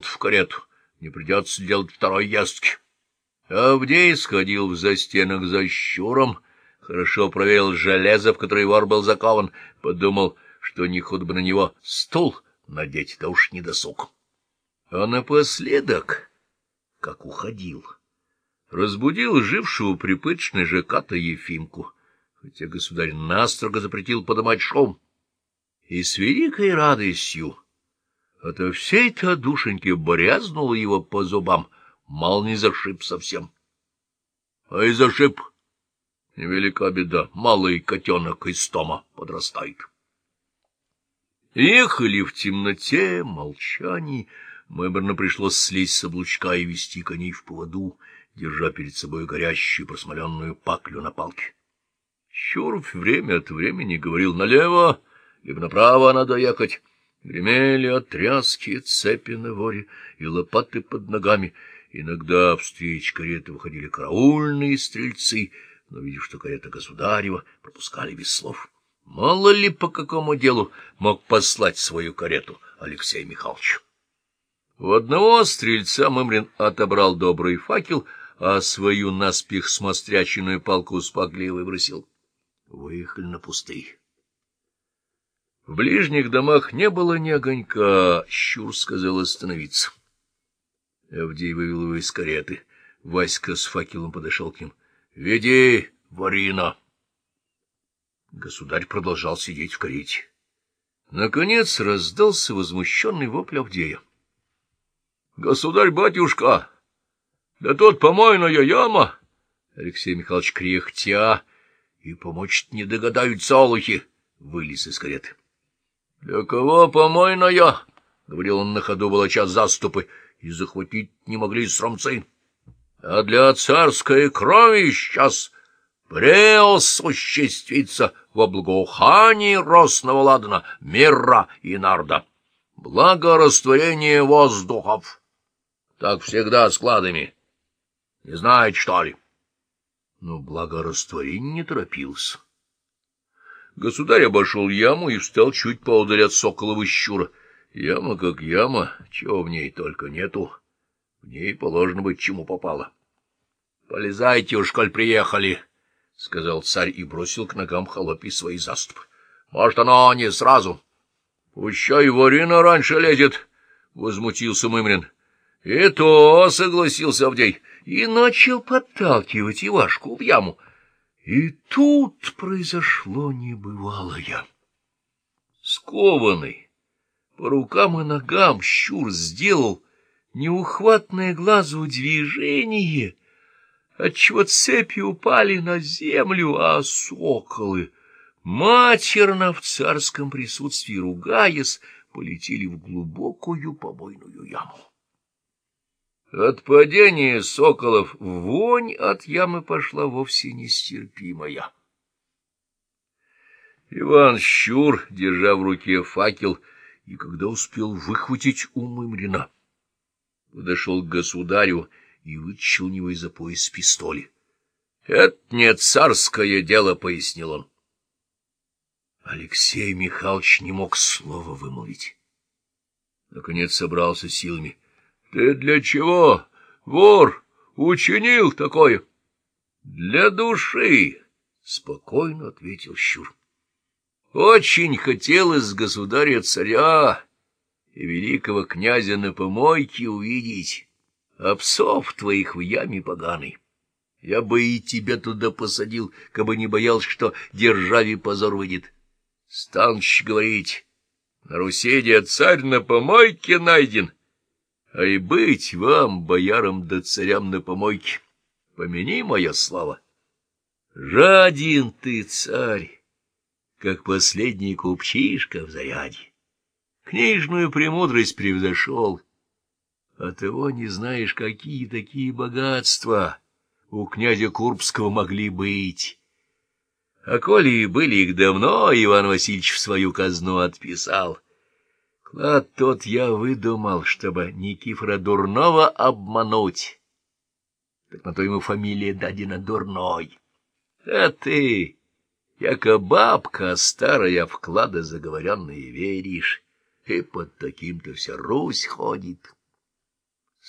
в карету, не придется делать второй ездки. Авдей сходил в застенок за щуром, хорошо проверил железо, в которое вор был закован, подумал, что не худо бы на него стул надеть, да уж не досуг. А напоследок, как уходил, разбудил жившего припыточной ЖК-то Ефимку, хотя государь настрого запретил подымать шум, и с великой радостью ото всей-то душеньки борязнуло его по зубам, мал не зашиб совсем. А и зашиб. Невелика беда, малый котенок из тома подрастает. Ехали в темноте, молчании, Мэмберну пришлось слезть с облучка и вести коней в поводу, держа перед собой горящую просмоленную паклю на палке. Щуров время от времени говорил налево, либо направо надо ехать. Гремели отряски, цепи на воре и лопаты под ногами. Иногда встреч кареты выходили караульные стрельцы, но, видя, что карета государева, пропускали без слов. Мало ли по какому делу мог послать свою карету Алексей Михайлович. У одного стрельца Мымрин отобрал добрый факел, а свою наспех смостряченную палку с паклей выбросил. Выехали на пустые. В ближних домах не было ни огонька, Щур сказал остановиться. Авдей вывел его из кареты. Васька с факелом подошел к ним. — Веди, Варина! Государь продолжал сидеть в карете. Наконец раздался возмущенный вопль Авдея. — Государь-батюшка! Да тут помойная яма! Алексей Михайлович кряхтя и помочь не догадаются олухи, вылез из кареты. — Для кого помойная? — говорил он на ходу, волоча заступы, и захватить не могли срамцы. — А для царской крови сейчас преосуществится во благоухании росного ладана, мира и нарда. Благорастворение воздухов. Так всегда складами. Не знаете, что ли? Но благорастворение не торопился. Государь обошел яму и встал чуть поодаль от соколова щура. Яма как яма, чего в ней только нету. В ней положено быть, чему попало. — Полезайте уж, коль приехали, — сказал царь и бросил к ногам холопий свои заступы. — Может, оно не сразу. — Пущай Варина раньше лезет, — возмутился Мымрин. — И то, — согласился Авдей, и начал подталкивать Ивашку в яму. И тут произошло небывалое. Скованный, по рукам и ногам щур сделал неухватное глазу движение, отчего цепи упали на землю, а соколы, матерно в царском присутствии ругаясь, полетели в глубокую побойную яму. От падения соколов вонь от ямы пошла вовсе нестерпимая. Иван Щур, держа в руке факел, и когда успел выхватить у Мымрина, подошел к государю и вытащил у него из-за пояс пистоли. — Это не царское дело, — пояснил он. Алексей Михайлович не мог слова вымолвить. Наконец собрался силами —— Ты для чего, вор, учинил такое? — Для души, — спокойно ответил Щур. — Очень хотелось государя-царя и великого князя на помойке увидеть, а псов твоих в яме поганой. Я бы и тебя туда посадил, кабы не боялся, что державе позор выйдет. Станч говорить, на Руси царь на помойке найден — а и быть вам, боярам да царям на помойке, помяни моя слава. Жадин ты, царь, как последний купчишка в заряде. Книжную премудрость превзошел, а того не знаешь, какие такие богатства у князя Курбского могли быть. А коли и были их давно, Иван Васильевич в свою казну отписал — Клад тот я выдумал, чтобы Никифора Дурного обмануть. Так на то ему фамилия дадена Дурной. А ты, яко бабка старая, вклады заговоренные веришь, и под таким-то вся Русь ходит.